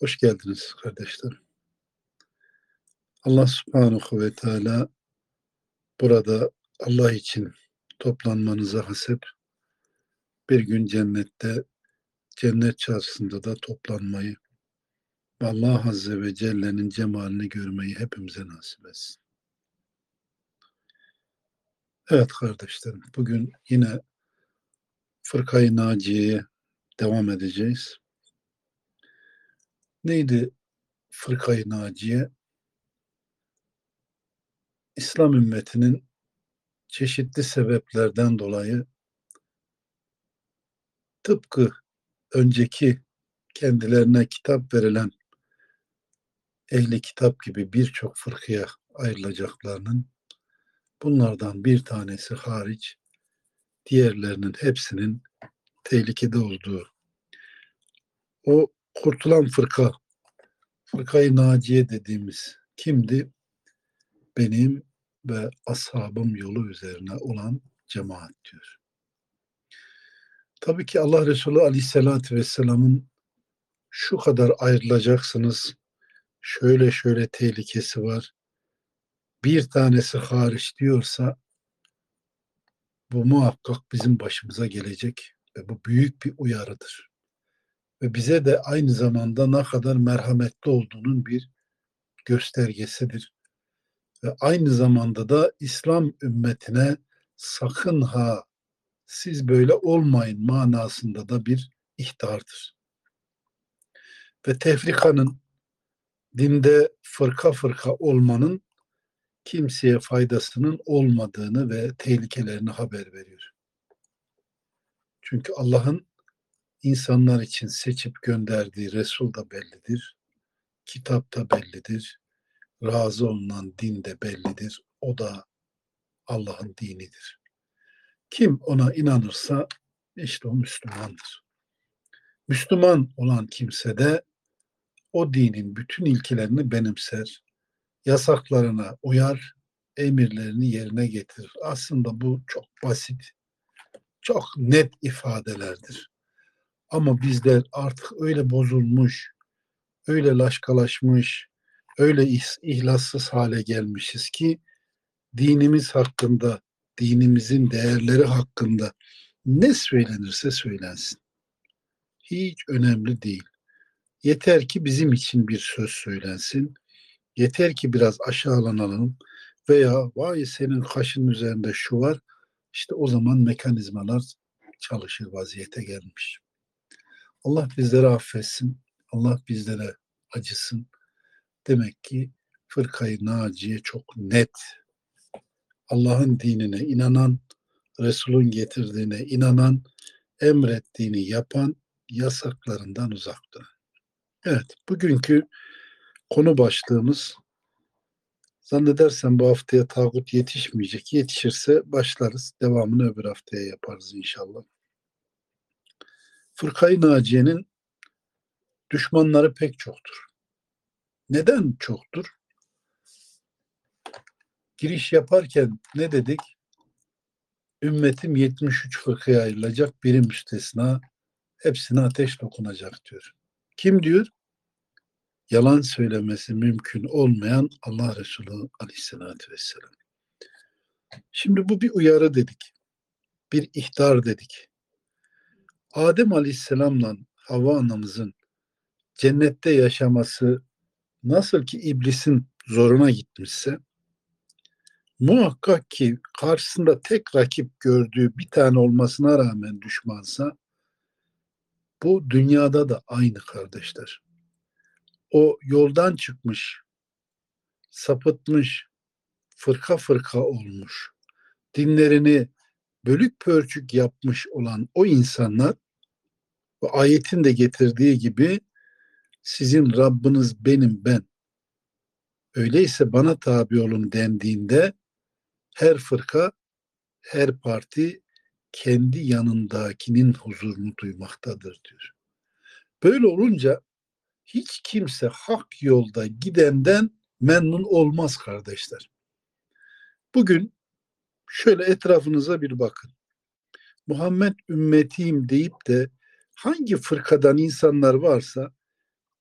Hoş geldiniz kardeşlerim. Allah subhanahu ve teala burada Allah için toplanmanıza hasep bir gün cennette cennet çarşısında da toplanmayı Allah Azze ve Celle'nin cemalini görmeyi hepimize nasip etsin. Evet kardeşlerim, bugün yine Fırkayı Naciye'ye devam edeceğiz. Neydi Fırkayı Naciye? İslam ümmetinin çeşitli sebeplerden dolayı tıpkı önceki kendilerine kitap verilen ehli kitap gibi birçok fırkıya ayrılacaklarının bunlardan bir tanesi hariç diğerlerinin hepsinin tehlikede olduğu o kurtulan fırka fırkayı naciye dediğimiz kimdi? Benim ve ashabım yolu üzerine olan cemaat diyor. Tabii ki Allah Resulü Aleyhisselatü Vesselam'ın şu kadar ayrılacaksınız, şöyle şöyle tehlikesi var, bir tanesi hariç diyorsa bu muhakkak bizim başımıza gelecek ve bu büyük bir uyarıdır. Ve bize de aynı zamanda ne kadar merhametli olduğunun bir göstergesidir. Ve aynı zamanda da İslam ümmetine sakın ha siz böyle olmayın manasında da bir ihtardır. Ve tefrikanın dinde fırka fırka olmanın kimseye faydasının olmadığını ve tehlikelerini haber veriyor. Çünkü Allah'ın insanlar için seçip gönderdiği Resul da bellidir. Kitap da bellidir. Razı olunan din de bellidir. O da Allah'ın dinidir. Kim ona inanırsa işte o Müslümandır. Müslüman olan kimse de o dinin bütün ilkelerini benimser, yasaklarına uyar, emirlerini yerine getirir. Aslında bu çok basit, çok net ifadelerdir. Ama bizler artık öyle bozulmuş, öyle laşkalaşmış, öyle ihlassız hale gelmişiz ki dinimiz hakkında, dinimizin değerleri hakkında ne söylenirse söylensin. Hiç önemli değil. Yeter ki bizim için bir söz söylensin Yeter ki biraz aşağılanalım veya vay senin kaşın üzerinde şu var işte o zaman mekanizmalar çalışır vaziyete gelmiş. Allah bizleri affetsin. Allah bizlere acısın. Demek ki fırkayı naciye çok net. Allah'ın dinine inanan, Resul'ün getirdiğine inanan, emrettiğini yapan, yasaklarından uzak duran. Evet, bugünkü Konu başlığımız zannedersem bu haftaya tağut yetişmeyecek. Yetişirse başlarız. Devamını öbür haftaya yaparız inşallah. Fırkayı Naciye'nin düşmanları pek çoktur. Neden çoktur? Giriş yaparken ne dedik? Ümmetim 73 fırkaya ayrılacak, biri müstesna, hepsine ateş dokunacak diyor. Kim diyor? yalan söylemesi mümkün olmayan Allah Resulü aleyhissalatü vesselam. Şimdi bu bir uyarı dedik. Bir ihtar dedik. Adem aleyhisselamla Havva anamızın cennette yaşaması nasıl ki iblisin zoruna gitmişse muhakkak ki karşısında tek rakip gördüğü bir tane olmasına rağmen düşmansa bu dünyada da aynı kardeşler. O yoldan çıkmış, sapıtmış, fırka fırka olmuş, dinlerini bölük pörçük yapmış olan o insanlar bu ayetin de getirdiği gibi sizin Rabbiniz benim ben. Öyleyse bana tabi olun dendiğinde her fırka, her parti kendi yanındakinin huzurunu duymaktadır diyor. Böyle olunca hiç kimse hak yolda gidenden memnun olmaz kardeşler. Bugün şöyle etrafınıza bir bakın. Muhammed ümmetiyim deyip de hangi fırkadan insanlar varsa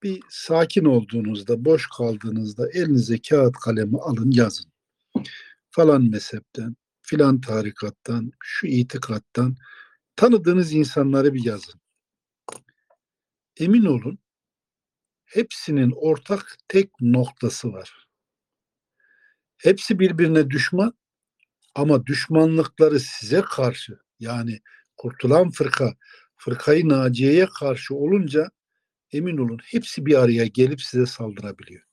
bir sakin olduğunuzda, boş kaldığınızda elinize kağıt kalemi alın yazın. Falan mezhepten, filan tarikattan, şu itikattan tanıdığınız insanları bir yazın. Emin olun hepsinin ortak tek noktası var. Hepsi birbirine düşman ama düşmanlıkları size karşı yani kurtulan fırka, fırkayı Naciye'ye karşı olunca emin olun hepsi bir araya gelip size saldırabiliyor.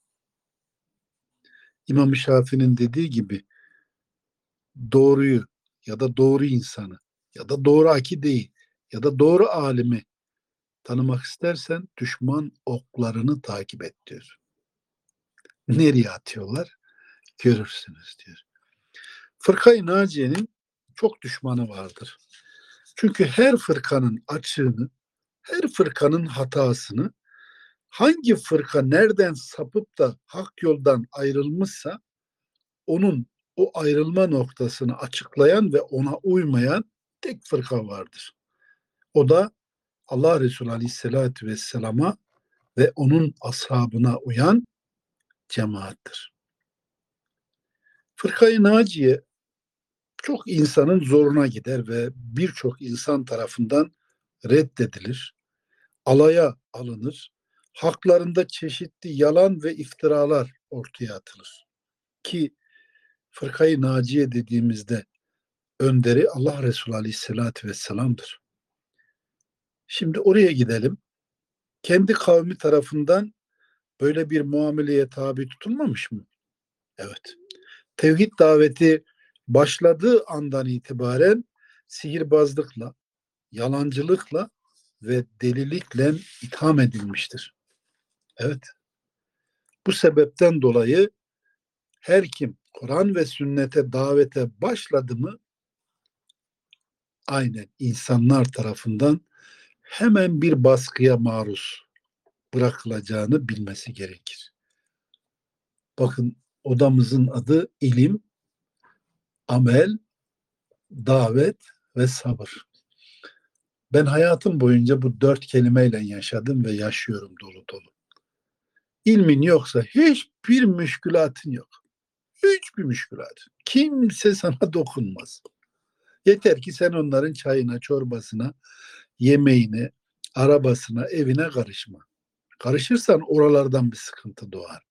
İmam Şafii'nin dediği gibi doğruyu ya da doğru insanı ya da doğru akideyi ya da doğru alimi tanımak istersen düşman oklarını takip et diyor. Nereye atıyorlar? Görürsünüz diyor. Fırkayı Naciye'nin çok düşmanı vardır. Çünkü her fırkanın açığını, her fırkanın hatasını hangi fırka nereden sapıp da hak yoldan ayrılmışsa onun o ayrılma noktasını açıklayan ve ona uymayan tek fırka vardır. O da Allah Resulü Aleyhisselatü Vesselam'a ve onun ashabına uyan cemaattir. Fırkayı Naciye çok insanın zoruna gider ve birçok insan tarafından reddedilir, alaya alınır, haklarında çeşitli yalan ve iftiralar ortaya atılır. Ki fırkayı naciye dediğimizde önderi Allah Resulü Aleyhisselatü Vesselam'dır. Şimdi oraya gidelim. Kendi kavmi tarafından böyle bir muameleye tabi tutulmamış mı? Evet. Tevhid daveti başladığı andan itibaren sihirbazlıkla, yalancılıkla ve delilikle itham edilmiştir. Evet. Bu sebepten dolayı her kim Kur'an ve sünnete davete başladı mı aynen insanlar tarafından hemen bir baskıya maruz bırakılacağını bilmesi gerekir. Bakın odamızın adı ilim, amel, davet ve sabır. Ben hayatım boyunca bu dört kelimeyle yaşadım ve yaşıyorum dolu dolu. İlmin yoksa hiçbir müşkülatın yok. Hiçbir müşkülat. Kimse sana dokunmaz. Yeter ki sen onların çayına, çorbasına, yemeğine, arabasına, evine karışma. Karışırsan oralardan bir sıkıntı doğar.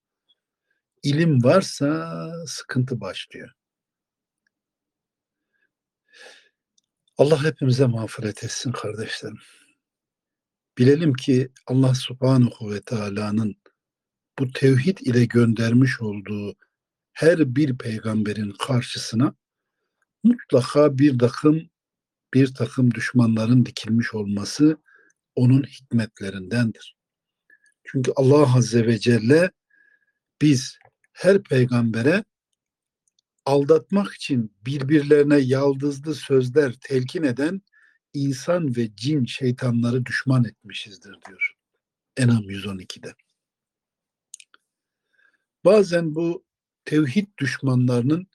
İlim varsa sıkıntı başlıyor. Allah hepimize mağfiret etsin kardeşlerim. Bilelim ki Allah subhanahu ve teala'nın bu tevhid ile göndermiş olduğu her bir peygamberin karşısına mutlaka bir takım bir takım düşmanların dikilmiş olması onun hikmetlerindendir. Çünkü Allah Azze ve Celle biz her peygambere aldatmak için birbirlerine yaldızlı sözler telkin eden insan ve cin şeytanları düşman etmişizdir diyor. Enam 112'de. Bazen bu tevhid düşmanlarının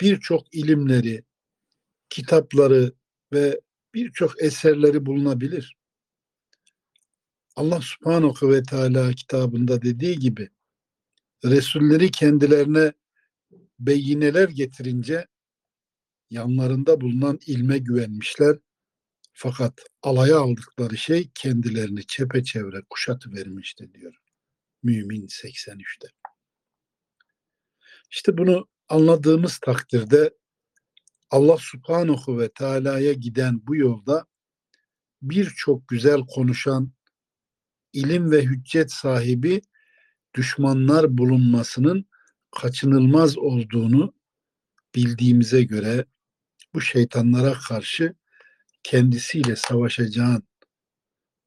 birçok ilimleri, kitapları ve birçok eserleri bulunabilir. Allah subhanahu ve teala kitabında dediği gibi Resulleri kendilerine beyineler getirince yanlarında bulunan ilme güvenmişler. Fakat alaya aldıkları şey kendilerini çepeçevre kuşatı vermişti diyor. Mümin 83'te. İşte bunu anladığımız takdirde Allah subhanahu ve teala'ya giden bu yolda birçok güzel konuşan, ilim ve hüccet sahibi düşmanlar bulunmasının kaçınılmaz olduğunu bildiğimize göre bu şeytanlara karşı kendisiyle savaşacağın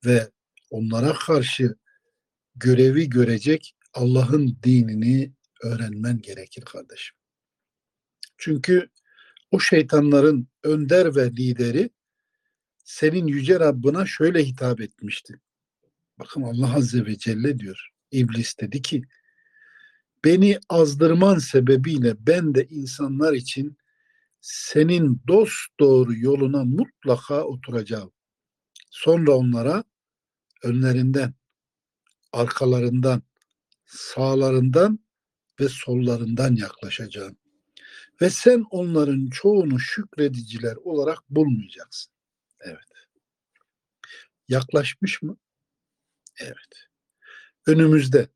ve onlara karşı görevi görecek Allah'ın dinini öğrenmen gerekir kardeşim. Çünkü o şeytanların önder ve lideri senin yüce Rabbına şöyle hitap etmişti. Bakın Allah Azze ve Celle diyor. İblis dedi ki beni azdırman sebebiyle ben de insanlar için senin dost doğru yoluna mutlaka oturacağım. Sonra onlara önlerinden, arkalarından, sağlarından ve sollarından yaklaşacağım. Ve sen onların çoğunu şükrediciler olarak bulmayacaksın. Evet. Yaklaşmış mı? Evet. Önümüzde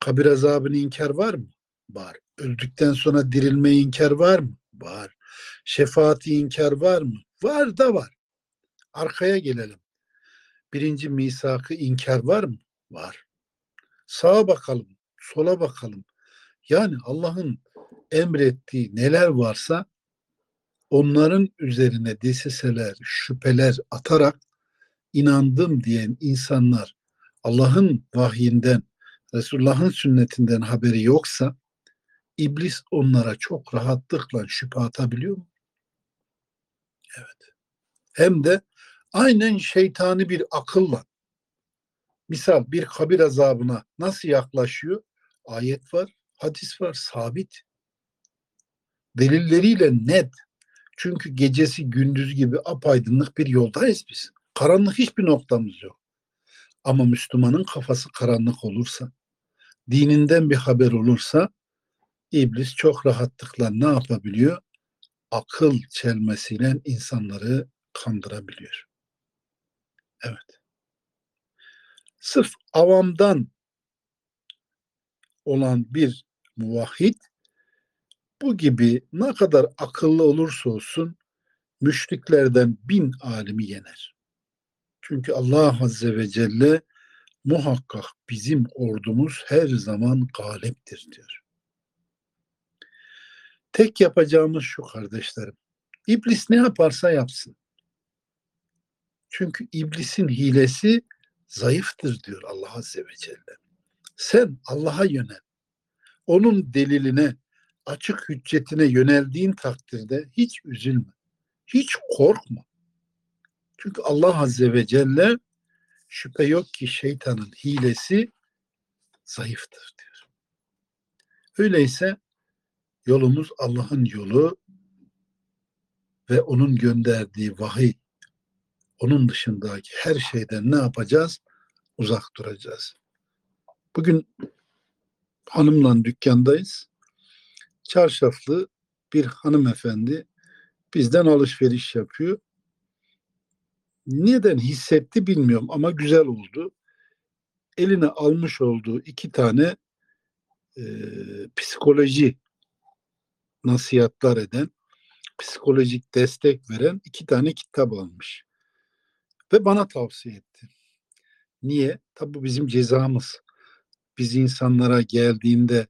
kabir azabını inkar var mı? Var. Öldükten sonra dirilme inkar var mı? Var. Şefaati inkar var mı? Var da var. Arkaya gelelim. Birinci misakı inkar var mı? Var. Sağa bakalım, sola bakalım. Yani Allah'ın emrettiği neler varsa onların üzerine desiseler, şüpheler atarak inandım diyen insanlar Allah'ın vahyinden, Resulullah'ın sünnetinden haberi yoksa iblis onlara çok rahatlıkla şüphe atabiliyor mu? Evet. Hem de aynen şeytani bir akılla. Misal bir kabir azabına nasıl yaklaşıyor? Ayet var, hadis var, sabit. Delilleriyle net. Çünkü gecesi gündüz gibi apaydınlık bir yoldayız biz. Karanlık hiçbir noktamız yok. Ama Müslümanın kafası karanlık olursa, dininden bir haber olursa iblis çok rahatlıkla ne yapabiliyor? Akıl çelmesiyle insanları kandırabiliyor. Evet. Sırf avamdan olan bir muvahhid bu gibi ne kadar akıllı olursa olsun müşriklerden bin alimi yener. Çünkü Allah Azze ve Celle muhakkak bizim ordumuz her zaman galiptir diyor. Tek yapacağımız şu kardeşlerim. İblis ne yaparsa yapsın. Çünkü iblisin hilesi zayıftır diyor Allah Azze ve Celle. Sen Allah'a yönel. Onun deliline, açık hüccetine yöneldiğin takdirde hiç üzülme. Hiç korkma. Çünkü Allah Azze ve Celle şüphe yok ki şeytanın hilesi zayıftır diyor. Öyleyse yolumuz Allah'ın yolu ve onun gönderdiği vahiy onun dışındaki her şeyden ne yapacağız? Uzak duracağız. Bugün hanımla dükkandayız. Çarşaflı bir hanımefendi bizden alışveriş yapıyor. Neden hissetti bilmiyorum ama güzel oldu. Eline almış olduğu iki tane e, psikoloji nasihatlar eden, psikolojik destek veren iki tane kitap almış. Ve bana tavsiye etti. Niye? Tabi bu bizim cezamız. Biz insanlara geldiğinde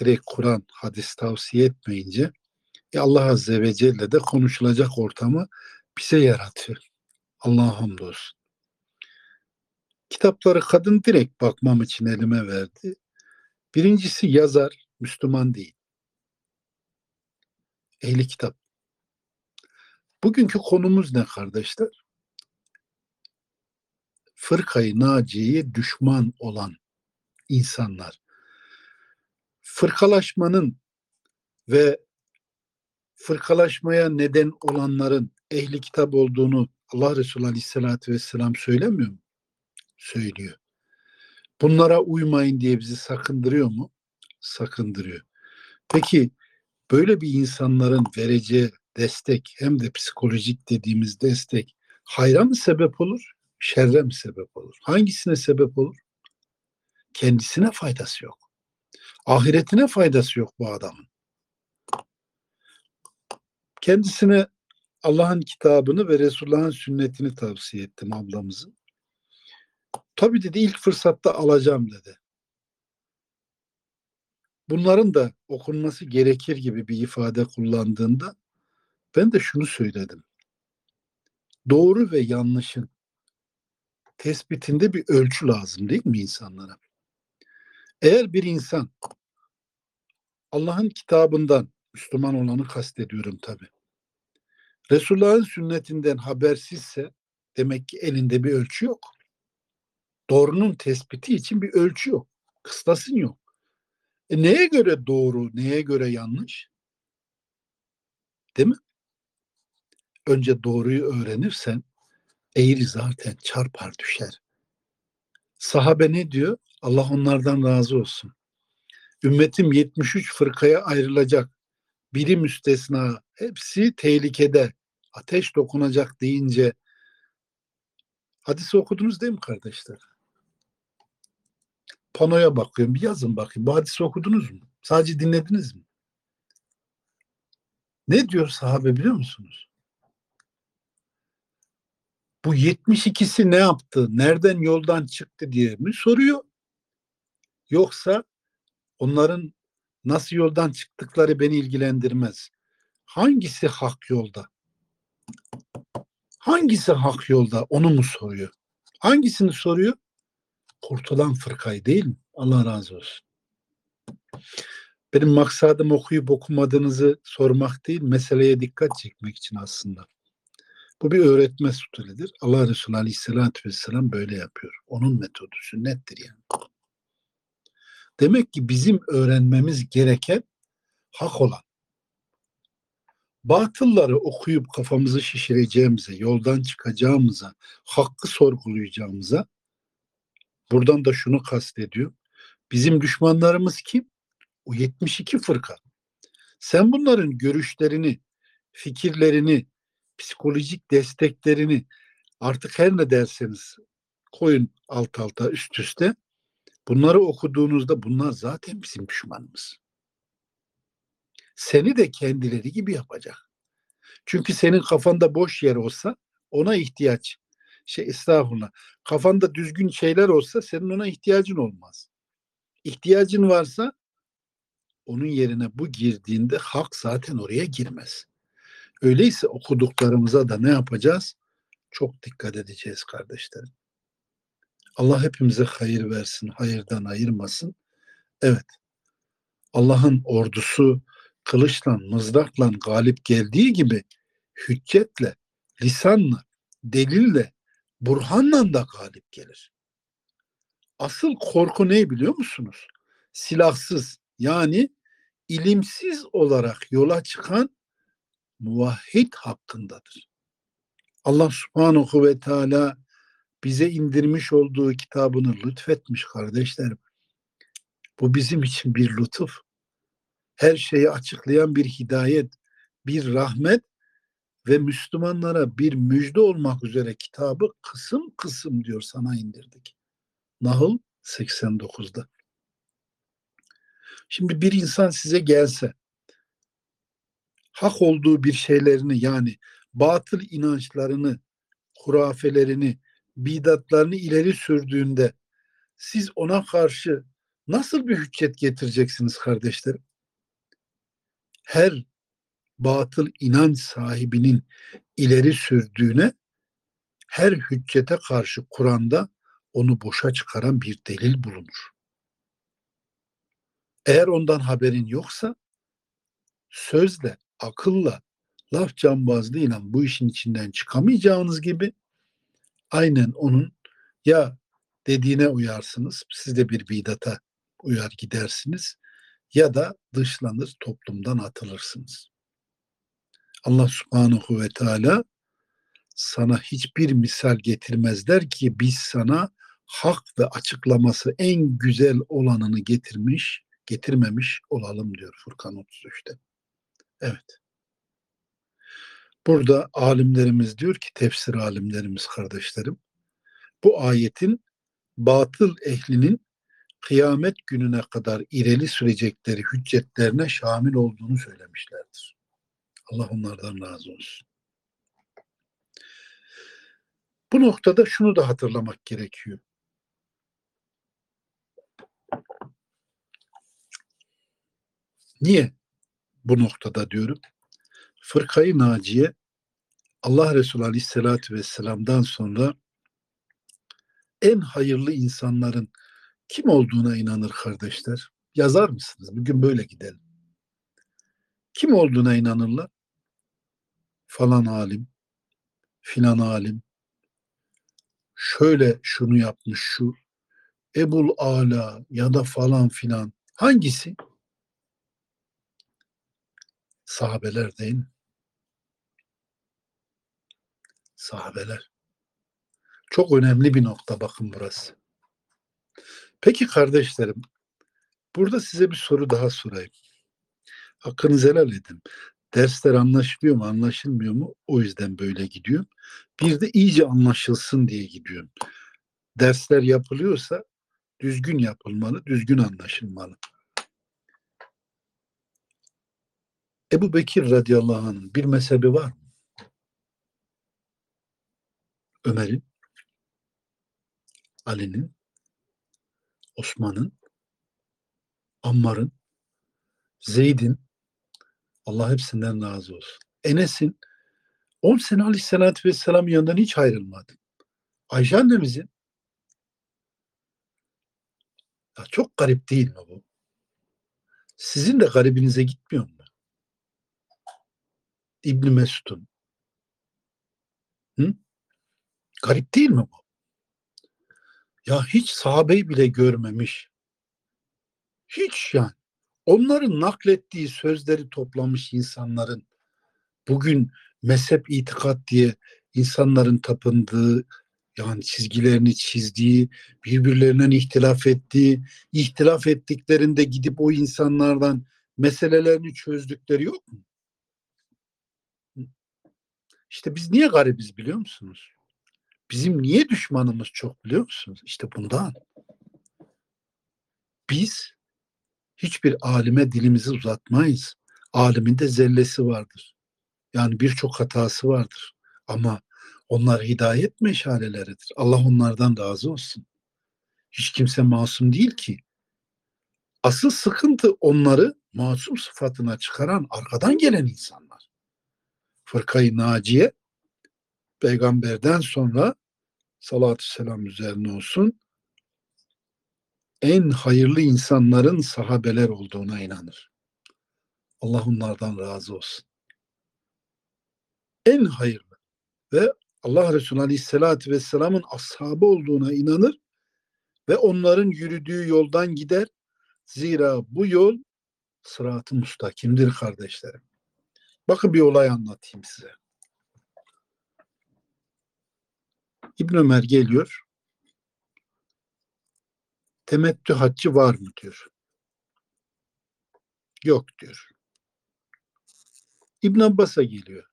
direkt Kur'an, hadis tavsiye etmeyince e Allah Azze ve Celle de konuşulacak ortamı bize yaratıyor. Allah'a hamdolsun. Kitapları kadın direkt bakmam için elime verdi. Birincisi yazar, Müslüman değil. Ehli kitap. Bugünkü konumuz ne kardeşler? Fırkayı Naciye'ye düşman olan insanlar. Fırkalaşmanın ve fırkalaşmaya neden olanların ehli kitap olduğunu Allah Resulü Aleyhisselatü Vesselam söylemiyor mu? Söylüyor. Bunlara uymayın diye bizi sakındırıyor mu? Sakındırıyor. Peki böyle bir insanların vereceği destek hem de psikolojik dediğimiz destek Hayra mı sebep olur, şerre mi sebep olur? Hangisine sebep olur? Kendisine faydası yok. Ahiretine faydası yok bu adamın. Kendisine Allah'ın kitabını ve Resulullah'ın sünnetini tavsiye ettim ablamızın. Tabii dedi ilk fırsatta alacağım dedi. Bunların da okunması gerekir gibi bir ifade kullandığında ben de şunu söyledim. Doğru ve yanlışın tespitinde bir ölçü lazım değil mi insanlara? Eğer bir insan Allah'ın kitabından Müslüman olanı kastediyorum tabi. Resulullah'ın sünnetinden habersizse demek ki elinde bir ölçü yok. Doğrunun tespiti için bir ölçü yok. Kıstasın yok. E neye göre doğru, neye göre yanlış? Değil mi? Önce doğruyu öğrenirsen eğri zaten çarpar düşer. Sahabe ne diyor? Allah onlardan razı olsun. Ümmetim 73 fırkaya ayrılacak. Biri müstesna. Hepsi tehlikede. Ateş dokunacak deyince hadisi okudunuz değil mi kardeşler? Panoya bakıyorum. Bir yazın bakayım. Bu hadisi okudunuz mu? Sadece dinlediniz mi? Ne diyor sahabe biliyor musunuz? Bu 72'si ne yaptı? Nereden yoldan çıktı diye mi soruyor? Yoksa onların nasıl yoldan çıktıkları beni ilgilendirmez. Hangisi hak yolda? Hangisi hak yolda? Onu mu soruyor? Hangisini soruyor? Kurtulan fırkayı değil mi? Allah razı olsun. Benim maksadım okuyup okumadığınızı sormak değil, meseleye dikkat çekmek için aslında. Bu bir öğretme stilidir. Allah Resulü Aleyhisselatü Vesselam böyle yapıyor. Onun metodu sünnettir yani. Demek ki bizim öğrenmemiz gereken hak olan. Batılları okuyup kafamızı şişireceğimize, yoldan çıkacağımıza, hakkı sorgulayacağımıza buradan da şunu kastediyor. Bizim düşmanlarımız kim? O 72 fırka. Sen bunların görüşlerini, fikirlerini, psikolojik desteklerini artık her ne derseniz koyun alt alta üst üste bunları okuduğunuzda bunlar zaten bizim düşmanımız. Seni de kendileri gibi yapacak. Çünkü senin kafanda boş yer olsa ona ihtiyaç. Şey estağfurullah. Kafanda düzgün şeyler olsa senin ona ihtiyacın olmaz. İhtiyacın varsa onun yerine bu girdiğinde hak zaten oraya girmez. Öyleyse okuduklarımıza da ne yapacağız? Çok dikkat edeceğiz kardeşlerim. Allah hepimize hayır versin, hayırdan ayırmasın. Evet, Allah'ın ordusu kılıçla, mızrakla galip geldiği gibi hüccetle, lisanla, delille, burhanla da galip gelir. Asıl korku ne biliyor musunuz? Silahsız yani ilimsiz olarak yola çıkan muvahhid hakkındadır. Allah subhanahu ve teala bize indirmiş olduğu kitabını lütfetmiş kardeşlerim. Bu bizim için bir lütuf. Her şeyi açıklayan bir hidayet, bir rahmet ve Müslümanlara bir müjde olmak üzere kitabı kısım kısım diyor sana indirdik. Nahl 89'da. Şimdi bir insan size gelse hak olduğu bir şeylerini yani batıl inançlarını, hurafelerini, bidatlarını ileri sürdüğünde siz ona karşı nasıl bir hüccet getireceksiniz kardeşlerim? Her batıl inanç sahibinin ileri sürdüğüne her hüccete karşı Kur'an'da onu boşa çıkaran bir delil bulunur. Eğer ondan haberin yoksa sözle, akılla, laf cambazlığıyla bu işin içinden çıkamayacağınız gibi aynen onun ya dediğine uyarsınız, siz de bir bidata uyar gidersiniz ya da dışlanır toplumdan atılırsınız. Allah subhanahu ve teala sana hiçbir misal getirmezler ki biz sana hak ve açıklaması en güzel olanını getirmiş, getirmemiş olalım diyor Furkan 33'te. Evet. Burada alimlerimiz diyor ki tefsir alimlerimiz kardeşlerim bu ayetin batıl ehlinin kıyamet gününe kadar ireli sürecekleri hüccetlerine şamil olduğunu söylemişlerdir. Allah onlardan razı olsun. Bu noktada şunu da hatırlamak gerekiyor. Niye bu noktada diyorum? Fırkayı Naciye Allah Resulü Aleyhisselatü Vesselam'dan sonra en hayırlı insanların kim olduğuna inanır kardeşler? Yazar mısınız? Bugün böyle gidelim. Kim olduğuna inanırlar? Falan alim, filan alim, şöyle şunu yapmış şu, Ebul Ala ya da falan filan. Hangisi? Sahabeler değil mi? Sahabeler. Çok önemli bir nokta bakın burası. Peki kardeşlerim, burada size bir soru daha sorayım. Hakkınızı helal edin. Dersler anlaşılıyor mu, anlaşılmıyor mu? O yüzden böyle gidiyorum. Bir de iyice anlaşılsın diye gidiyorum. Dersler yapılıyorsa düzgün yapılmalı, düzgün anlaşılmalı. Ebu Bekir radıyallahu anh'ın bir mezhebi var mı? Ömer'in, Ali'nin, Osman'ın, Ammar'ın, Zeyd'in, Allah hepsinden razı olsun. Enes'in 10 sene aleyhissalatü vesselam yanından hiç ayrılmadı. Ayşe annemizin ya çok garip değil mi bu? Sizin de garibinize gitmiyor mu? İbn Mesud'un. Hı? Garip değil mi bu? Ya hiç sahabeyi bile görmemiş. Hiç yani. Onların naklettiği sözleri toplamış insanların bugün mezhep itikat diye insanların tapındığı yani çizgilerini çizdiği, birbirlerinden ihtilaf ettiği, ihtilaf ettiklerinde gidip o insanlardan meselelerini çözdükleri yok mu? İşte biz niye garibiz biliyor musunuz? Bizim niye düşmanımız çok biliyor musunuz? İşte bundan. Biz hiçbir alime dilimizi uzatmayız. Alimin de zellesi vardır. Yani birçok hatası vardır. Ama onlar hidayet meşaleleridir. Allah onlardan razı olsun. Hiç kimse masum değil ki. Asıl sıkıntı onları masum sıfatına çıkaran arkadan gelen insanlar. Fırkayı Naciye peygamberden sonra salatü selam üzerine olsun en hayırlı insanların sahabeler olduğuna inanır. Allah onlardan razı olsun. En hayırlı ve Allah Resulü Aleyhisselatü Vesselam'ın ashabı olduğuna inanır ve onların yürüdüğü yoldan gider. Zira bu yol sırat-ı mustakimdir kardeşlerim. Bakın bir olay anlatayım size. İbn Ömer geliyor. Temettü haccı var mı diyor. Yok diyor. İbn Abbas'a geliyor.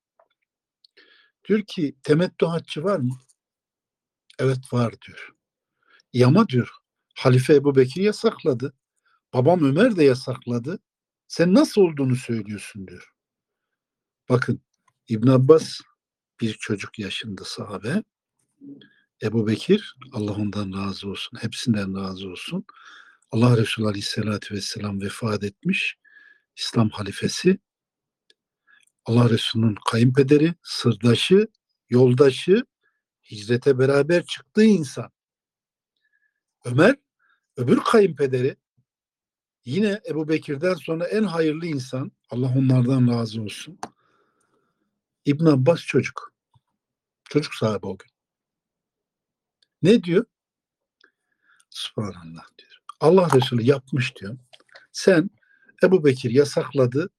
Diyor ki temettü haccı var mı? Evet var diyor. Yama diyor. Halife Ebu Bekir yasakladı. Babam Ömer de yasakladı. Sen nasıl olduğunu söylüyorsun diyor. Bakın İbn Abbas bir çocuk yaşında sahabe. Ebu Bekir, Allah ondan razı olsun, hepsinden razı olsun. Allah Resulü Aleyhisselatü Vesselam vefat etmiş. İslam halifesi. Allah Resulü'nün kayınpederi, sırdaşı, yoldaşı, hicrete beraber çıktığı insan. Ömer, öbür kayınpederi, yine Ebu Bekir'den sonra en hayırlı insan. Allah onlardan razı olsun. İbn Abbas çocuk. Çocuk sahibi o gün. Ne diyor? Subhanallah diyor. Allah Resulü yapmış diyor. Sen Ebu Bekir yasakladı,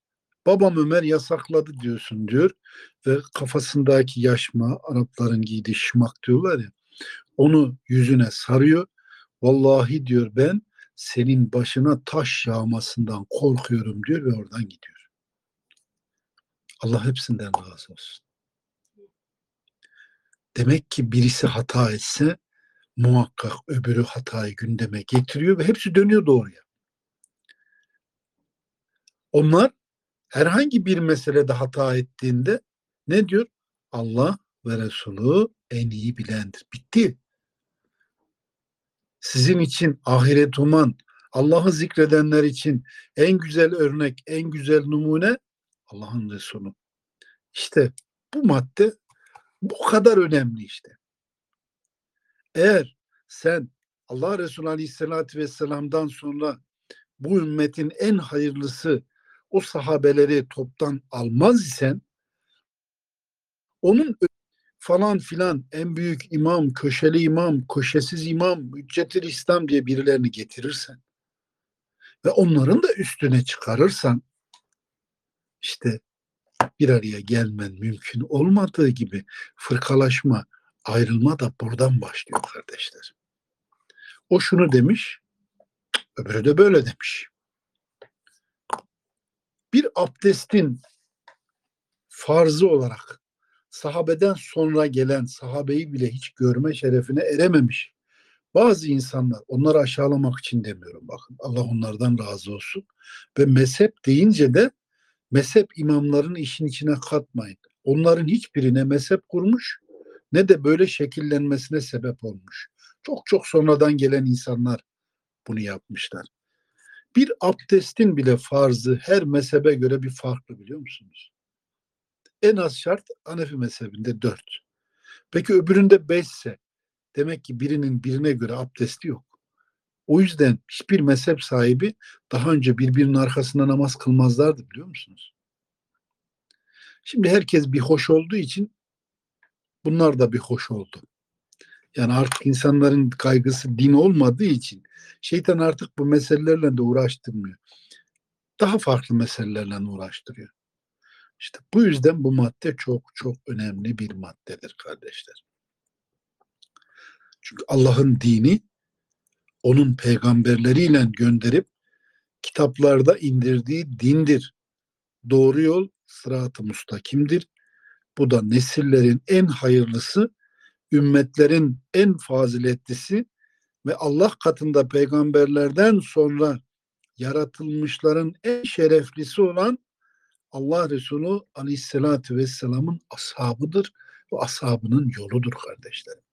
babam Ömer yasakladı diyorsun diyor. Ve kafasındaki yaşma, Arapların giydiği şımak diyorlar ya, onu yüzüne sarıyor. Vallahi diyor ben senin başına taş yağmasından korkuyorum diyor ve oradan gidiyor. Allah hepsinden razı olsun. Demek ki birisi hata etse muhakkak öbürü hatayı gündeme getiriyor ve hepsi dönüyor doğruya. Onlar herhangi bir meselede hata ettiğinde ne diyor? Allah ve Resulü en iyi bilendir. Bitti. Sizin için ahiret uman, Allah'ı zikredenler için en güzel örnek, en güzel numune Allah'ın Resulü. İşte bu madde bu kadar önemli işte. Eğer sen Allah Resulü Aleyhisselatü Vesselam'dan sonra bu ümmetin en hayırlısı o sahabeleri toptan almaz isen onun falan filan en büyük imam, köşeli imam, köşesiz imam, hüccetir İslam diye birilerini getirirsen ve onların da üstüne çıkarırsan işte bir araya gelmen mümkün olmadığı gibi fırkalaşma, ayrılma da buradan başlıyor kardeşler. O şunu demiş, öbürü de böyle demiş. Bir abdestin farzı olarak sahabeden sonra gelen sahabeyi bile hiç görme şerefine erememiş. Bazı insanlar, onları aşağılamak için demiyorum bakın. Allah onlardan razı olsun. Ve mezhep deyince de mezhep imamların işin içine katmayın. Onların hiçbirine mezhep kurmuş ne de böyle şekillenmesine sebep olmuş. Çok çok sonradan gelen insanlar bunu yapmışlar. Bir abdestin bile farzı her mezhebe göre bir farklı biliyor musunuz? En az şart Hanefi mezhebinde dört. Peki öbüründe beşse demek ki birinin birine göre abdesti yok. O yüzden hiçbir mezhep sahibi daha önce birbirinin arkasında namaz kılmazlardı biliyor musunuz? Şimdi herkes bir hoş olduğu için bunlar da bir hoş oldu. Yani artık insanların kaygısı din olmadığı için şeytan artık bu meselelerle de uğraştırmıyor. Daha farklı meselelerle uğraştırıyor. İşte bu yüzden bu madde çok çok önemli bir maddedir kardeşler. Çünkü Allah'ın dini onun peygamberleriyle gönderip kitaplarda indirdiği dindir. Doğru yol sırat-ı mustakimdir. Bu da nesillerin en hayırlısı, ümmetlerin en faziletlisi ve Allah katında peygamberlerden sonra yaratılmışların en şereflisi olan Allah Resulü Aleyhisselatü Vesselam'ın ashabıdır ve ashabının yoludur kardeşlerim.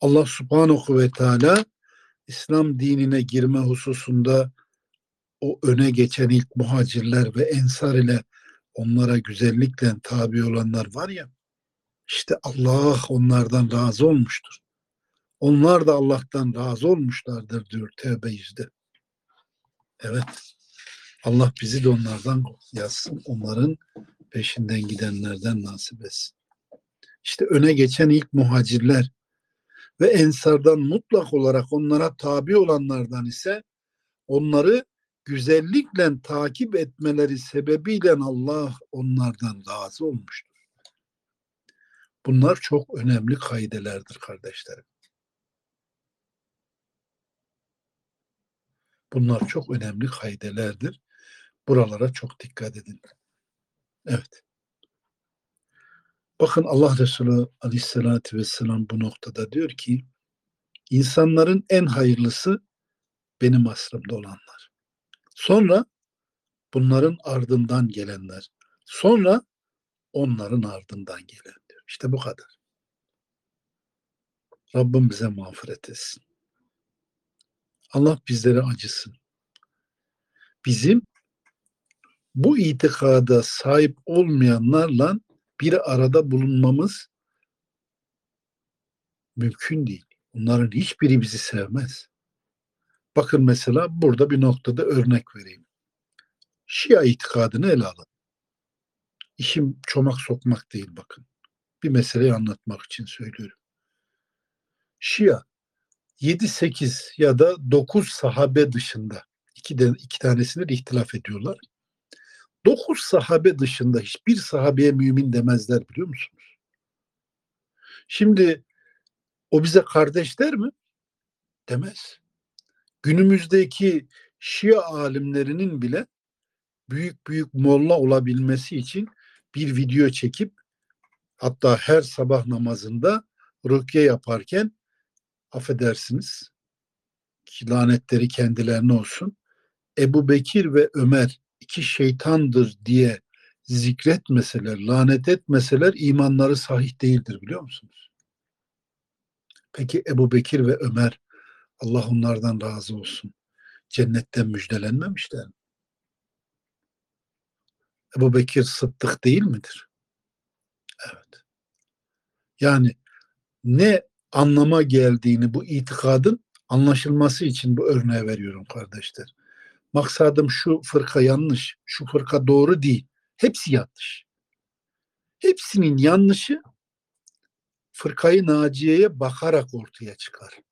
Allah Subhanahu ve Teala İslam dinine girme hususunda o öne geçen ilk muhacirler ve ensar ile onlara güzellikle tabi olanlar var ya işte Allah onlardan razı olmuştur. Onlar da Allah'tan razı olmuşlardır diyor Tevbe yüzde. Evet. Allah bizi de onlardan yazsın. Onların peşinden gidenlerden nasip etsin. İşte öne geçen ilk muhacirler ve ensardan mutlak olarak onlara tabi olanlardan ise onları güzellikle takip etmeleri sebebiyle Allah onlardan razı olmuştur. Bunlar çok önemli kaidelerdir kardeşlerim. Bunlar çok önemli kaidelerdir. Buralara çok dikkat edin. Evet. Bakın Allah Resulü Aleyhisselatü Vesselam bu noktada diyor ki insanların en hayırlısı benim asrımda olanlar. Sonra bunların ardından gelenler. Sonra onların ardından gelen diyor. İşte bu kadar. Rabbim bize mağfiret etsin. Allah bizlere acısın. Bizim bu itikada sahip olmayanlarla bir arada bulunmamız mümkün değil. Onların hiçbiri bizi sevmez. Bakın mesela burada bir noktada örnek vereyim. Şia itikadını ele alın. İşim çomak sokmak değil bakın. Bir meseleyi anlatmak için söylüyorum. Şia 7-8 ya da 9 sahabe dışında iki, de, iki tanesini de ihtilaf ediyorlar. Dokuz sahabe dışında hiçbir sahabeye mümin demezler biliyor musunuz? Şimdi o bize kardeş der mi? Demez. Günümüzdeki Şia alimlerinin bile büyük büyük molla olabilmesi için bir video çekip Hatta her sabah namazında rükye yaparken affedersiniz ki lanetleri kendilerine olsun. Ebu Bekir ve Ömer iki şeytandır diye zikretmeseler, lanet etmeseler imanları sahih değildir biliyor musunuz? Peki Ebu Bekir ve Ömer Allah onlardan razı olsun. Cennetten müjdelenmemişler mi? Ebu Bekir sıddık değil midir? Evet. Yani ne anlama geldiğini bu itikadın anlaşılması için bu örneğe veriyorum kardeşler. Maksadım şu fırka yanlış, şu fırka doğru değil. Hepsi yanlış. Hepsinin yanlışı fırkayı naciyeye bakarak ortaya çıkar.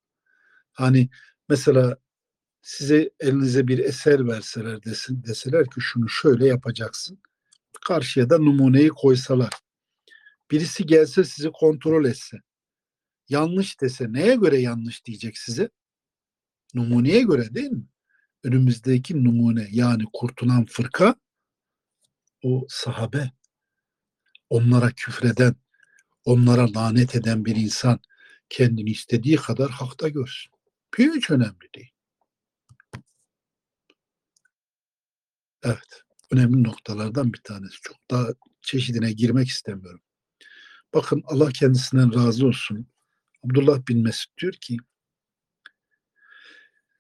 Hani mesela size elinize bir eser verseler desin, deseler ki şunu şöyle yapacaksın. Karşıya da numuneyi koysalar. Birisi gelse sizi kontrol etse. Yanlış dese neye göre yanlış diyecek size? Numuneye göre değil mi? Önümüzdeki numune yani kurtulan fırka o sahabe. Onlara küfreden, onlara lanet eden bir insan kendini istediği kadar hakta görsün. Hiç önemli değil. Evet. Önemli noktalardan bir tanesi. Çok daha çeşidine girmek istemiyorum. Bakın Allah kendisinden razı olsun. Abdullah bin Mesud diyor ki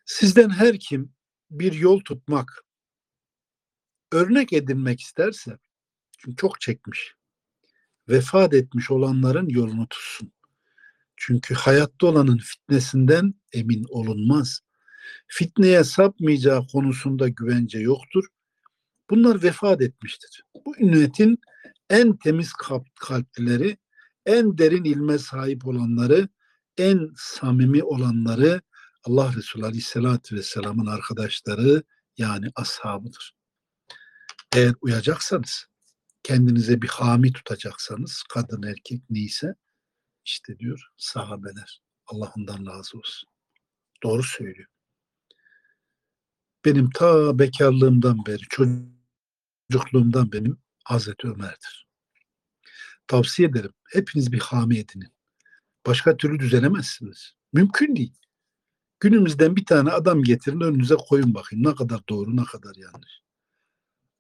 sizden her kim bir yol tutmak, örnek edinmek isterse çünkü çok çekmiş. Vefat etmiş olanların yolunu tutsun. Çünkü hayatta olanın fitnesinden emin olunmaz. Fitneye sapmayacağı konusunda güvence yoktur. Bunlar vefat etmiştir. Bu ümmetin en temiz kalplileri, en derin ilme sahip olanları, en samimi olanları Allah Resulü Aleyhisselatü Vesselam'ın arkadaşları yani ashabıdır. Eğer uyacaksanız, kendinize bir hami tutacaksanız, kadın erkek neyse, işte diyor sahabeler. Allah ondan razı olsun. Doğru söylüyor. Benim ta bekarlığımdan beri, çocukluğumdan benim Hazreti Ömer'dir. Tavsiye ederim. Hepiniz bir hami edinin. Başka türlü düzelemezsiniz. Mümkün değil. Günümüzden bir tane adam getirin önünüze koyun bakayım. Ne kadar doğru ne kadar yanlış.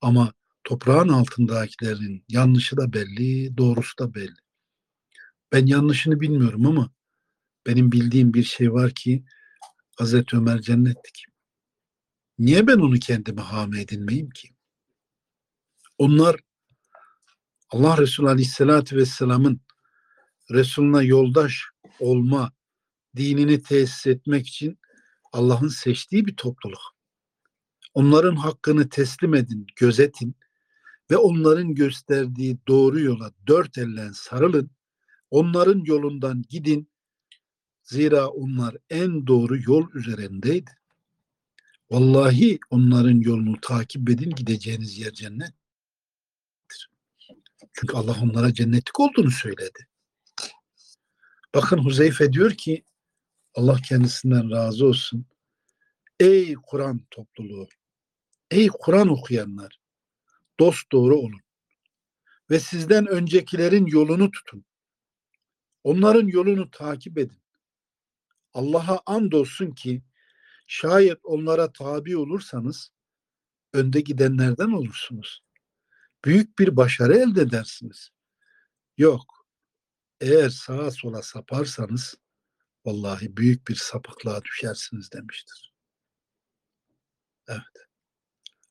Ama toprağın altındakilerin yanlışı da belli, doğrusu da belli. Ben yanlışını bilmiyorum ama benim bildiğim bir şey var ki Hazreti Ömer cennettik. Niye ben onu kendime hame edinmeyeyim ki? Onlar Allah Resulü Aleyhisselatü Vesselam'ın Resuluna yoldaş olma dinini tesis etmek için Allah'ın seçtiği bir topluluk. Onların hakkını teslim edin, gözetin ve onların gösterdiği doğru yola dört ellen sarılın. Onların yolundan gidin. Zira onlar en doğru yol üzerindeydi. Vallahi onların yolunu takip edin gideceğiniz yer cennettir. Çünkü Allah onlara cennetlik olduğunu söyledi. Bakın Huzeyfe diyor ki Allah kendisinden razı olsun. Ey Kur'an topluluğu, ey Kur'an okuyanlar, dost doğru olun ve sizden öncekilerin yolunu tutun. Onların yolunu takip edin. Allah'a andolsun ki şayet onlara tabi olursanız önde gidenlerden olursunuz. Büyük bir başarı elde edersiniz. Yok. Eğer sağa sola saparsanız vallahi büyük bir sapıklığa düşersiniz demiştir. Evet.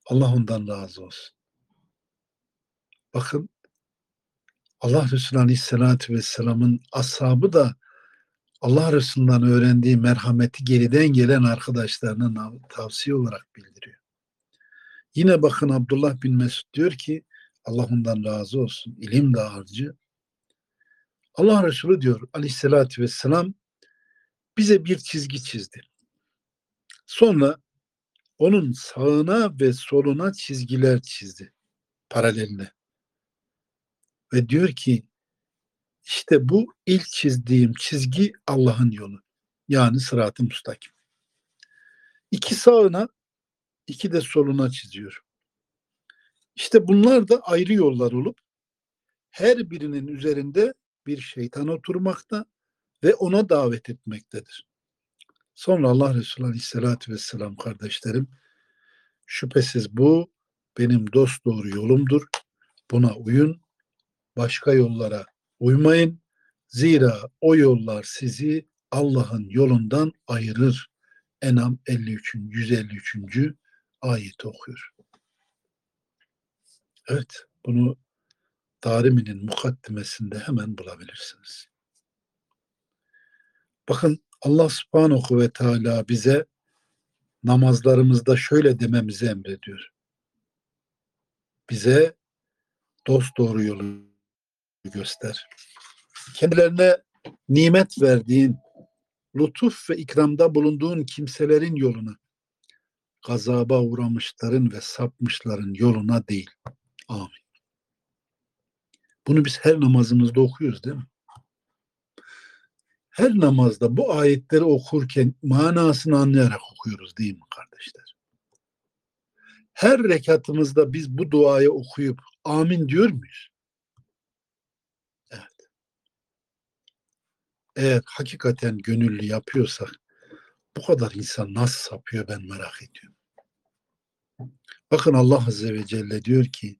Allah ondan razı olsun. Bakın Allah Resulü Aleyhisselatü Vesselam'ın ashabı da Allah Resulü'nden öğrendiği merhameti geriden gelen arkadaşlarına tavsiye olarak bildiriyor. Yine bakın Abdullah bin Mesud diyor ki Allah ondan razı olsun. İlim dağarcı. Allah Resulü diyor aleyhissalatü vesselam bize bir çizgi çizdi. Sonra onun sağına ve soluna çizgiler çizdi. Paraleline. Ve diyor ki işte bu ilk çizdiğim çizgi Allah'ın yolu. Yani sırat-ı. İki sağına, iki de soluna çiziyor. İşte bunlar da ayrı yollar olup her birinin üzerinde bir şeytan oturmakta ve ona davet etmektedir. Sonra Allah Resulü Aleyhisselatü Vesselam kardeşlerim şüphesiz bu benim dost doğru yolumdur. Buna uyun. Başka yollara uymayın. Zira o yollar sizi Allah'ın yolundan ayırır. Enam 53. 153. ayet okuyor. Evet, bunu Darimi'nin mukaddimesinde hemen bulabilirsiniz. Bakın Allah subhanahu ve teala bize namazlarımızda şöyle dememizi emrediyor. Bize dost doğru yolu göster. Kendilerine nimet verdiğin, lütuf ve ikramda bulunduğun kimselerin yoluna, gazaba uğramışların ve sapmışların yoluna değil. Amin. Bunu biz her namazımızda okuyoruz değil mi? Her namazda bu ayetleri okurken manasını anlayarak okuyoruz değil mi kardeşler? Her rekatımızda biz bu duayı okuyup amin diyor muyuz? Eğer hakikaten gönüllü yapıyorsak bu kadar insan nasıl sapıyor ben merak ediyorum. Bakın Allah Azze ve Celle diyor ki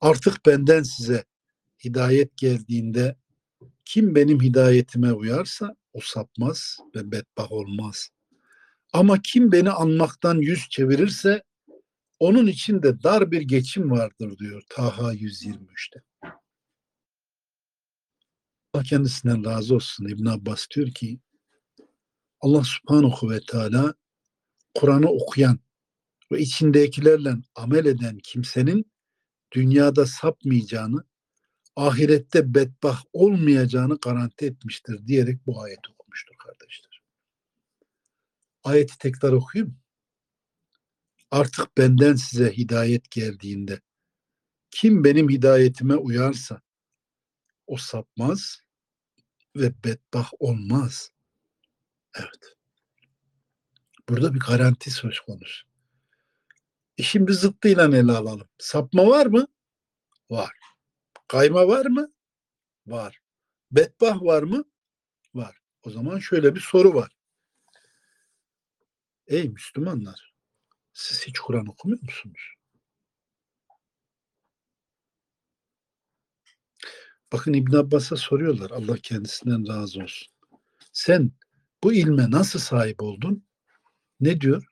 artık benden size hidayet geldiğinde kim benim hidayetime uyarsa o sapmaz ve bedbah olmaz. Ama kim beni anmaktan yüz çevirirse onun için de dar bir geçim vardır diyor Taha 123'te. Allah kendisinden razı olsun. İbn Abbas diyor ki Allah subhanahu ve teala Kur'an'ı okuyan ve içindekilerle amel eden kimsenin dünyada sapmayacağını, ahirette bedbah olmayacağını garanti etmiştir diyerek bu ayet okumuştur kardeşler. Ayeti tekrar okuyayım. Artık benden size hidayet geldiğinde kim benim hidayetime uyarsa o sapmaz ve bedbah olmaz. Evet. Burada bir garanti söz konusu. E şimdi zıttıyla ele alalım. Sapma var mı? Var. Kayma var mı? Var. Bedbah var mı? Var. O zaman şöyle bir soru var. Ey Müslümanlar, siz hiç Kur'an okumuyor musunuz? Bakın İbn Abbas'a soruyorlar. Allah kendisinden razı olsun. Sen bu ilme nasıl sahip oldun? Ne diyor?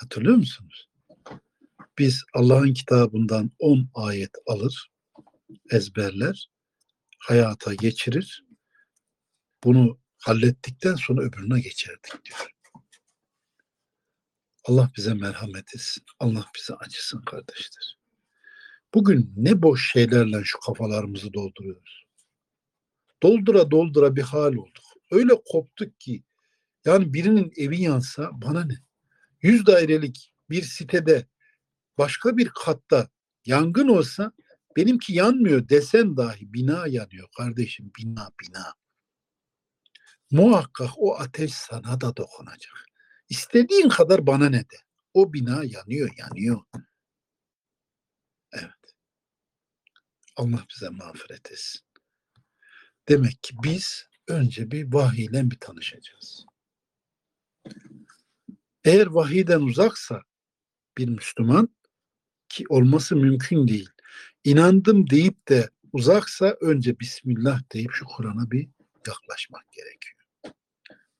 Hatırlıyor musunuz? Biz Allah'ın kitabından 10 ayet alır, ezberler, hayata geçirir. Bunu hallettikten sonra öbürüne geçerdik diyor. Allah bize merhamet etsin. Allah bize acısın kardeşler. Bugün ne boş şeylerle şu kafalarımızı dolduruyoruz. Doldura doldura bir hal olduk. Öyle koptuk ki yani birinin evi yansa bana ne? Yüz dairelik bir sitede başka bir katta yangın olsa benimki yanmıyor desen dahi bina yanıyor kardeşim bina bina. Muhakkak o ateş sana da dokunacak. İstediğin kadar bana ne de. O bina yanıyor yanıyor. Evet. Allah bize mağfiret etsin. Demek ki biz önce bir vahiy ile bir tanışacağız. Eğer vahiyden uzaksa bir Müslüman ki olması mümkün değil. İnandım deyip de uzaksa önce Bismillah deyip şu Kur'an'a bir yaklaşmak gerekiyor.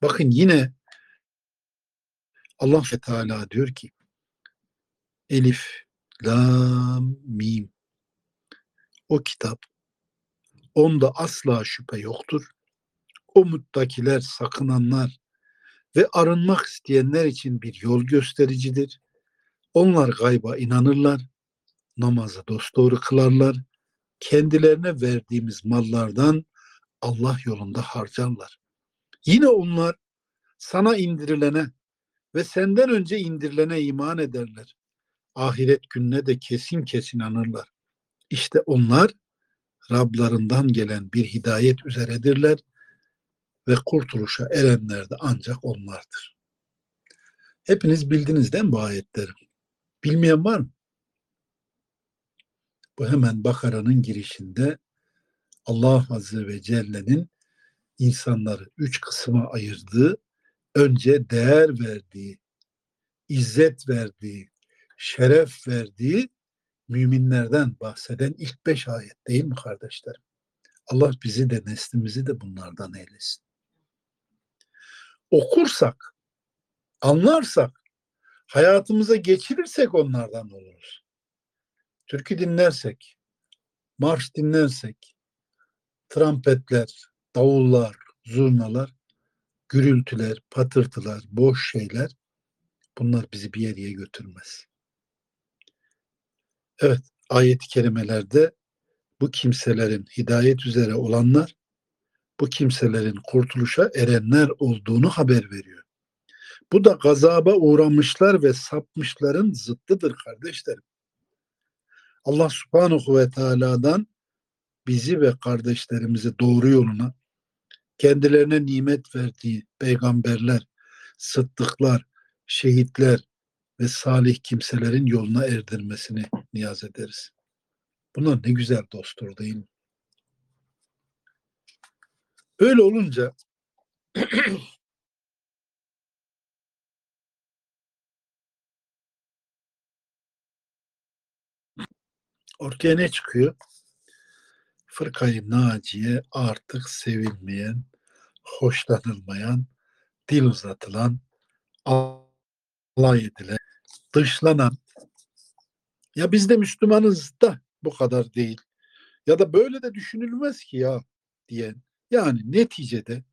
Bakın yine Allah Teala diyor ki Elif, Lam, Mim o kitap onda asla şüphe yoktur. O muttakiler, sakınanlar ve arınmak isteyenler için bir yol göstericidir. Onlar gayba inanırlar, namazı dosdoğru kılarlar, kendilerine verdiğimiz mallardan Allah yolunda harcarlar. Yine onlar sana indirilene ve senden önce indirilene iman ederler. Ahiret gününe de kesin kesin anırlar. İşte onlar Rablarından gelen bir hidayet üzeredirler ve kurtuluşa erenler de ancak onlardır. Hepiniz bildiniz değil mi bu ayetleri? Bilmeyen var mı? Bu hemen Bakara'nın girişinde Allah Azze ve Celle'nin insanları üç kısma ayırdığı, önce değer verdiği, izzet verdiği, şeref verdiği müminlerden bahseden ilk beş ayet değil mi kardeşlerim? Allah bizi de neslimizi de bunlardan eylesin. Okursak, anlarsak, hayatımıza geçirirsek onlardan oluruz. Türkü dinlersek, marş dinlersek, trampetler, davullar, zurnalar, gürültüler, patırtılar, boş şeyler bunlar bizi bir yere götürmez. Evet, ayet-i kerimelerde bu kimselerin hidayet üzere olanlar, bu kimselerin kurtuluşa erenler olduğunu haber veriyor. Bu da gazaba uğramışlar ve sapmışların zıttıdır kardeşlerim. Allah subhanahu ve teala'dan bizi ve kardeşlerimizi doğru yoluna, kendilerine nimet verdiği peygamberler, sıddıklar, şehitler ve salih kimselerin yoluna erdirmesini niyaz ederiz. Bunlar ne güzel dosttur değil mi? Öyle olunca ortaya ne çıkıyor? Fırkayı Naciye artık sevilmeyen, hoşlanılmayan, dil uzatılan, alay edilen, dışlanan, ya biz de Müslümanız da bu kadar değil. Ya da böyle de düşünülmez ki ya diyen. Yani neticede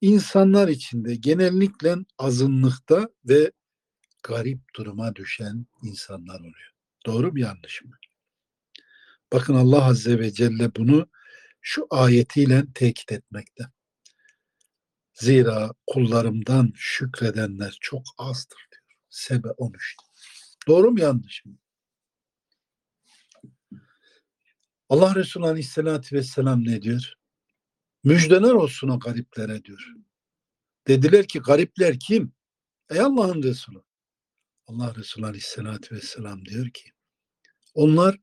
insanlar içinde genellikle azınlıkta ve garip duruma düşen insanlar oluyor. Doğru mu yanlış mı? Bakın Allah Azze ve Celle bunu şu ayetiyle tekit etmekte. Zira kullarımdan şükredenler çok azdır diyor. Sebe 13. Doğru mu yanlış mı? Allah Resulü Aleyhisselatü Vesselam ne diyor? Müjdeler olsun o gariplere diyor. Dediler ki garipler kim? Ey Allah'ın Resulü. Allah Resulü Aleyhisselatü Vesselam diyor ki onlar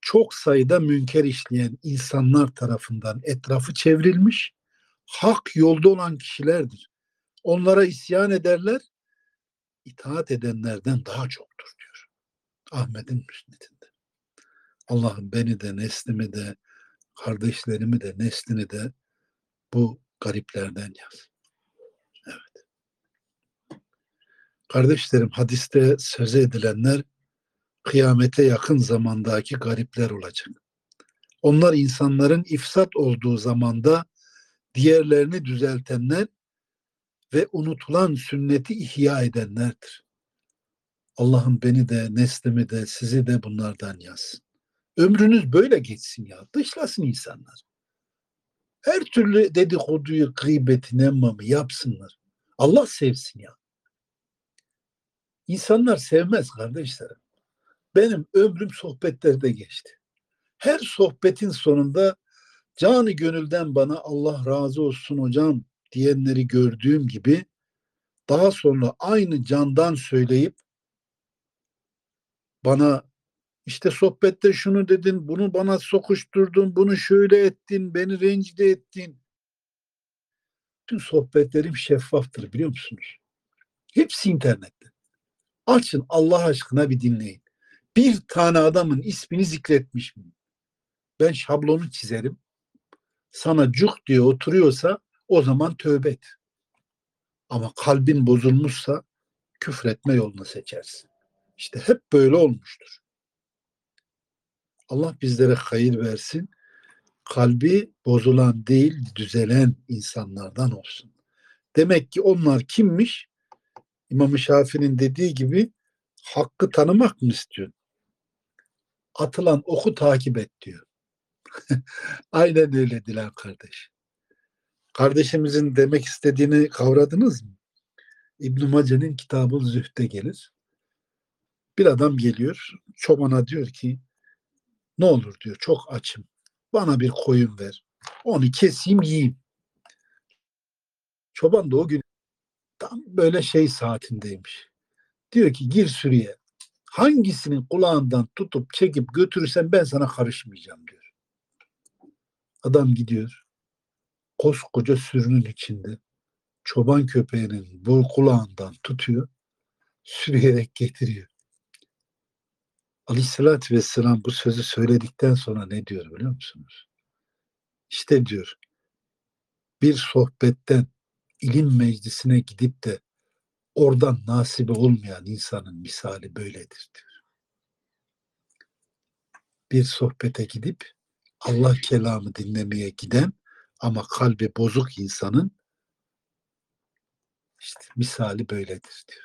çok sayıda münker işleyen insanlar tarafından etrafı çevrilmiş, hak yolda olan kişilerdir. Onlara isyan ederler, itaat edenlerden daha çoktur diyor. Ahmet'in müsnedinde. Allah'ım beni de, neslimi de, kardeşlerimi de, neslini de bu gariplerden yaz. Evet. Kardeşlerim hadiste söz edilenler kıyamete yakın zamandaki garipler olacak. Onlar insanların ifsat olduğu zamanda diğerlerini düzeltenler ve unutulan sünneti ihya edenlerdir. Allah'ım beni de, neslimi de, sizi de bunlardan yazsın. Ömrünüz böyle geçsin ya. Dışlasın insanlar. Her türlü dedikoduyu, gıybeti, nemmamı yapsınlar. Allah sevsin ya. İnsanlar sevmez kardeşlerim. Benim ömrüm sohbetlerde geçti. Her sohbetin sonunda canı gönülden bana Allah razı olsun hocam diyenleri gördüğüm gibi daha sonra aynı candan söyleyip bana işte sohbette şunu dedin, bunu bana sokuşturdun, bunu şöyle ettin, beni rencide ettin. Tüm sohbetlerim şeffaftır biliyor musunuz? Hepsi internette. Açın Allah aşkına bir dinleyin. Bir tane adamın ismini zikretmiş mi? Ben şablonu çizerim. Sana cuk diye oturuyorsa o zaman tövbe et. Ama kalbin bozulmuşsa küfretme yolunu seçersin. İşte hep böyle olmuştur. Allah bizlere hayır versin. Kalbi bozulan değil, düzelen insanlardan olsun. Demek ki onlar kimmiş? İmam Şafii'nin dediği gibi hakkı tanımak mı istiyorsun? Atılan oku takip et diyor. Aynen öyle Dilan kardeş. Kardeşimizin demek istediğini kavradınız mı? İbn Mace'nin kitabı Zühd'e gelir. Bir adam geliyor, çobana diyor ki ne olur diyor çok açım. Bana bir koyun ver. Onu keseyim yiyeyim. Çoban da o gün tam böyle şey saatindeymiş. Diyor ki gir sürüye. hangisinin kulağından tutup çekip götürürsen ben sana karışmayacağım diyor. Adam gidiyor. Koskoca sürünün içinde çoban köpeğinin bu kulağından tutuyor. Sürüyerek getiriyor. Aleyhissalatü vesselam bu sözü söyledikten sonra ne diyor biliyor musunuz? İşte diyor bir sohbetten ilim meclisine gidip de oradan nasibi olmayan insanın misali böyledir diyor. Bir sohbete gidip Allah kelamı dinlemeye giden ama kalbi bozuk insanın işte misali böyledir diyor.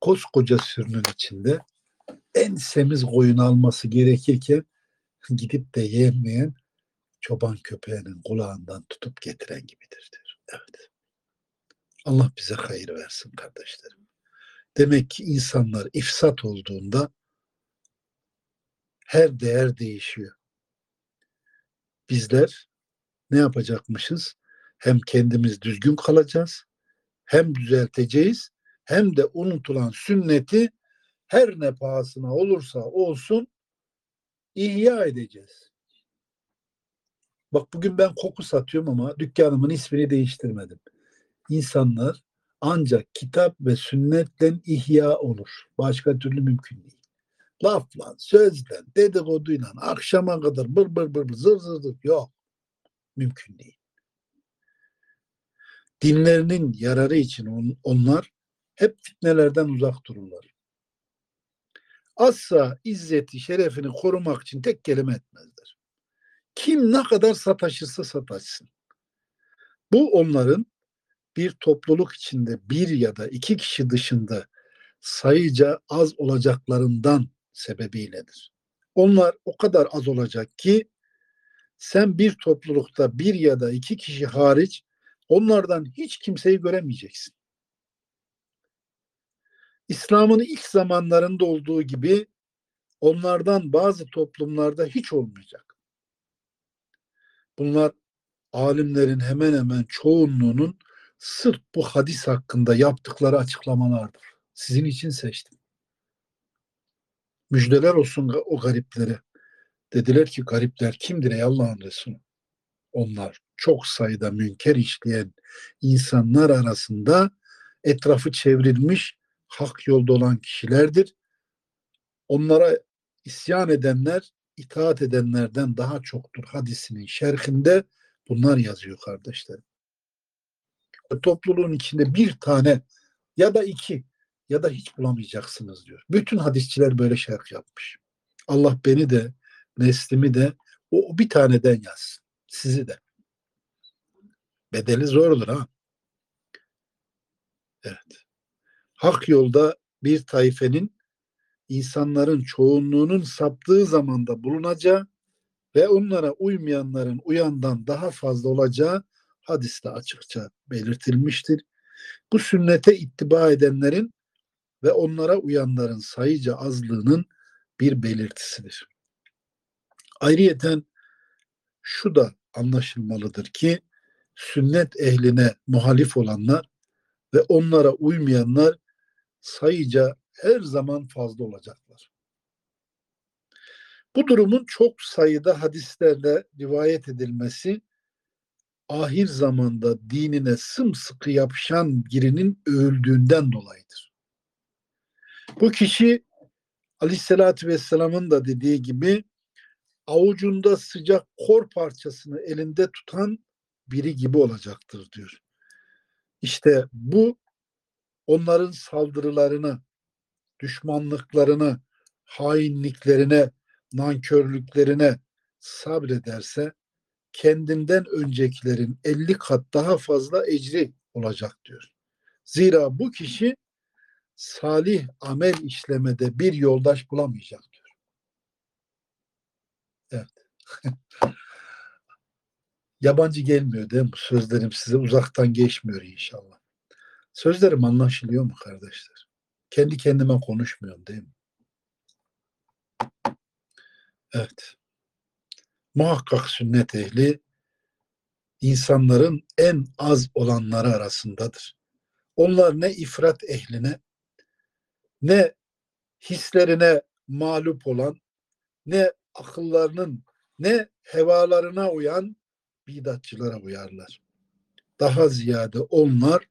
Koskoca sürünün içinde en semiz koyun alması gerekirken gidip de yemeyen çoban köpeğinin kulağından tutup getiren gibidir diyor. Evet. Allah bize hayır versin kardeşlerim. Demek ki insanlar ifsat olduğunda her değer değişiyor. Bizler ne yapacakmışız? Hem kendimiz düzgün kalacağız, hem düzelteceğiz, hem de unutulan sünneti her ne pahasına olursa olsun ihya edeceğiz. Bak bugün ben koku satıyorum ama dükkanımın ismini değiştirmedim. İnsanlar ancak kitap ve sünnetten ihya olur. Başka türlü mümkün değil. Lafla, sözle, dedikoduyla, akşama kadar bır bır bır, bır zır zır zır yok. Mümkün değil. Dinlerinin yararı için on, onlar hep fitnelerden uzak dururlar. Asla izzeti, şerefini korumak için tek kelime etmezler. Kim ne kadar sataşırsa sataşsın. Bu onların bir topluluk içinde bir ya da iki kişi dışında sayıca az olacaklarından sebebiyledir. Onlar o kadar az olacak ki sen bir toplulukta bir ya da iki kişi hariç onlardan hiç kimseyi göremeyeceksin. İslam'ın ilk zamanlarında olduğu gibi onlardan bazı toplumlarda hiç olmayacak. Bunlar alimlerin hemen hemen çoğunluğunun sırf bu hadis hakkında yaptıkları açıklamalardır. Sizin için seçtim. Müjdeler olsun o gariplere. Dediler ki garipler kimdir ey Allah'ın Resulü? Onlar çok sayıda münker işleyen insanlar arasında etrafı çevrilmiş hak yolda olan kişilerdir. Onlara isyan edenler itaat edenlerden daha çoktur hadisinin şerhinde bunlar yazıyor kardeşlerim. Topluluğun içinde bir tane ya da iki ya da hiç bulamayacaksınız diyor. Bütün hadisçiler böyle şerh yapmış. Allah beni de neslimi de o bir taneden yazsın. Sizi de. Bedeli zordur ha. Evet. Hak yolda bir taifenin insanların çoğunluğunun saptığı zamanda bulunacağı ve onlara uymayanların uyandan daha fazla olacağı hadiste açıkça belirtilmiştir. Bu sünnete ittiba edenlerin ve onlara uyanların sayıca azlığının bir belirtisidir. Ayrıyeten şu da anlaşılmalıdır ki sünnet ehline muhalif olanlar ve onlara uymayanlar sayıca her zaman fazla olacaklar. Bu durumun çok sayıda hadislerle rivayet edilmesi ahir zamanda dinine sımsıkı yapışan birinin övüldüğünden dolayıdır. Bu kişi Aleyhisselatü Vesselam'ın da dediği gibi avucunda sıcak kor parçasını elinde tutan biri gibi olacaktır diyor. İşte bu onların saldırılarına, düşmanlıklarına, hainliklerine, nankörlüklerine sabrederse kendinden öncekilerin 50 kat daha fazla ecri olacak diyor. Zira bu kişi salih amel işlemede bir yoldaş bulamayacak diyor. Evet. Yabancı gelmiyor değil mi? Sözlerim size uzaktan geçmiyor inşallah. Sözlerim anlaşılıyor mu kardeşler? Kendi kendime konuşmuyorum değil mi? Evet. Muhakkak sünnet ehli insanların en az olanları arasındadır. Onlar ne ifrat ehline ne hislerine mağlup olan, ne akıllarının, ne hevalarına uyan bidatçılara uyarlar. Daha ziyade onlar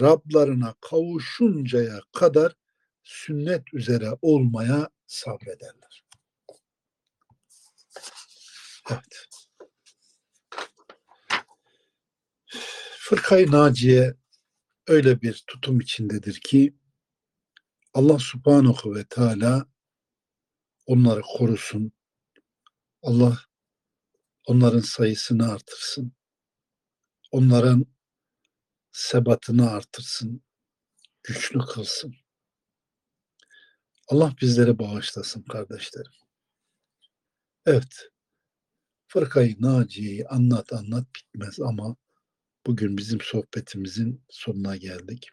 Rablarına kavuşuncaya kadar sünnet üzere olmaya sabrederler. Evet. Fırkayı Naciye öyle bir tutum içindedir ki Allah subhanahu ve teala onları korusun. Allah onların sayısını artırsın. Onların sebatını artırsın. Güçlü kılsın. Allah bizlere bağışlasın kardeşlerim. Evet. Fırkayı Naciye'yi anlat anlat bitmez ama bugün bizim sohbetimizin sonuna geldik.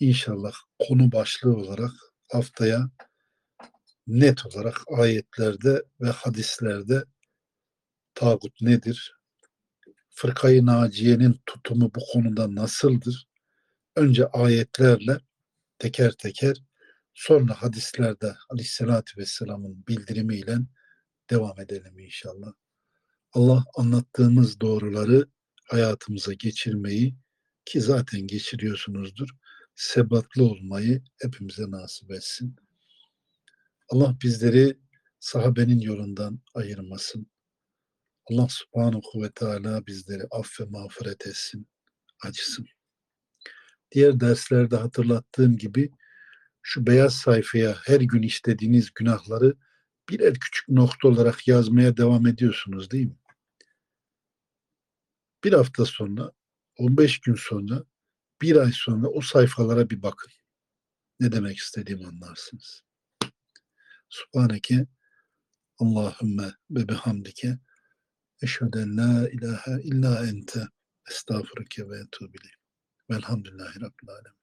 İnşallah konu başlığı olarak haftaya net olarak ayetlerde ve hadislerde tağut nedir? Fırkayı Naciye'nin tutumu bu konuda nasıldır? Önce ayetlerle teker teker sonra hadislerde Aleyhisselatü Vesselam'ın bildirimiyle devam edelim inşallah. Allah anlattığımız doğruları hayatımıza geçirmeyi ki zaten geçiriyorsunuzdur. Sebatlı olmayı hepimize nasip etsin. Allah bizleri sahabenin yolundan ayırmasın. Allah subhanahu ve teala bizleri aff ve mağfiret etsin, acısın. Diğer derslerde hatırlattığım gibi şu beyaz sayfaya her gün işlediğiniz günahları birer küçük nokta olarak yazmaya devam ediyorsunuz değil mi? Bir hafta sonra, 15 gün sonra, bir ay sonra o sayfalara bir bakın. Ne demek istediğimi anlarsınız. Subhaneke Allahümme ve bihamdike eşheden la ilahe illa ente estağfurike ve etûbile. Velhamdülillahi Rabbil Alemin.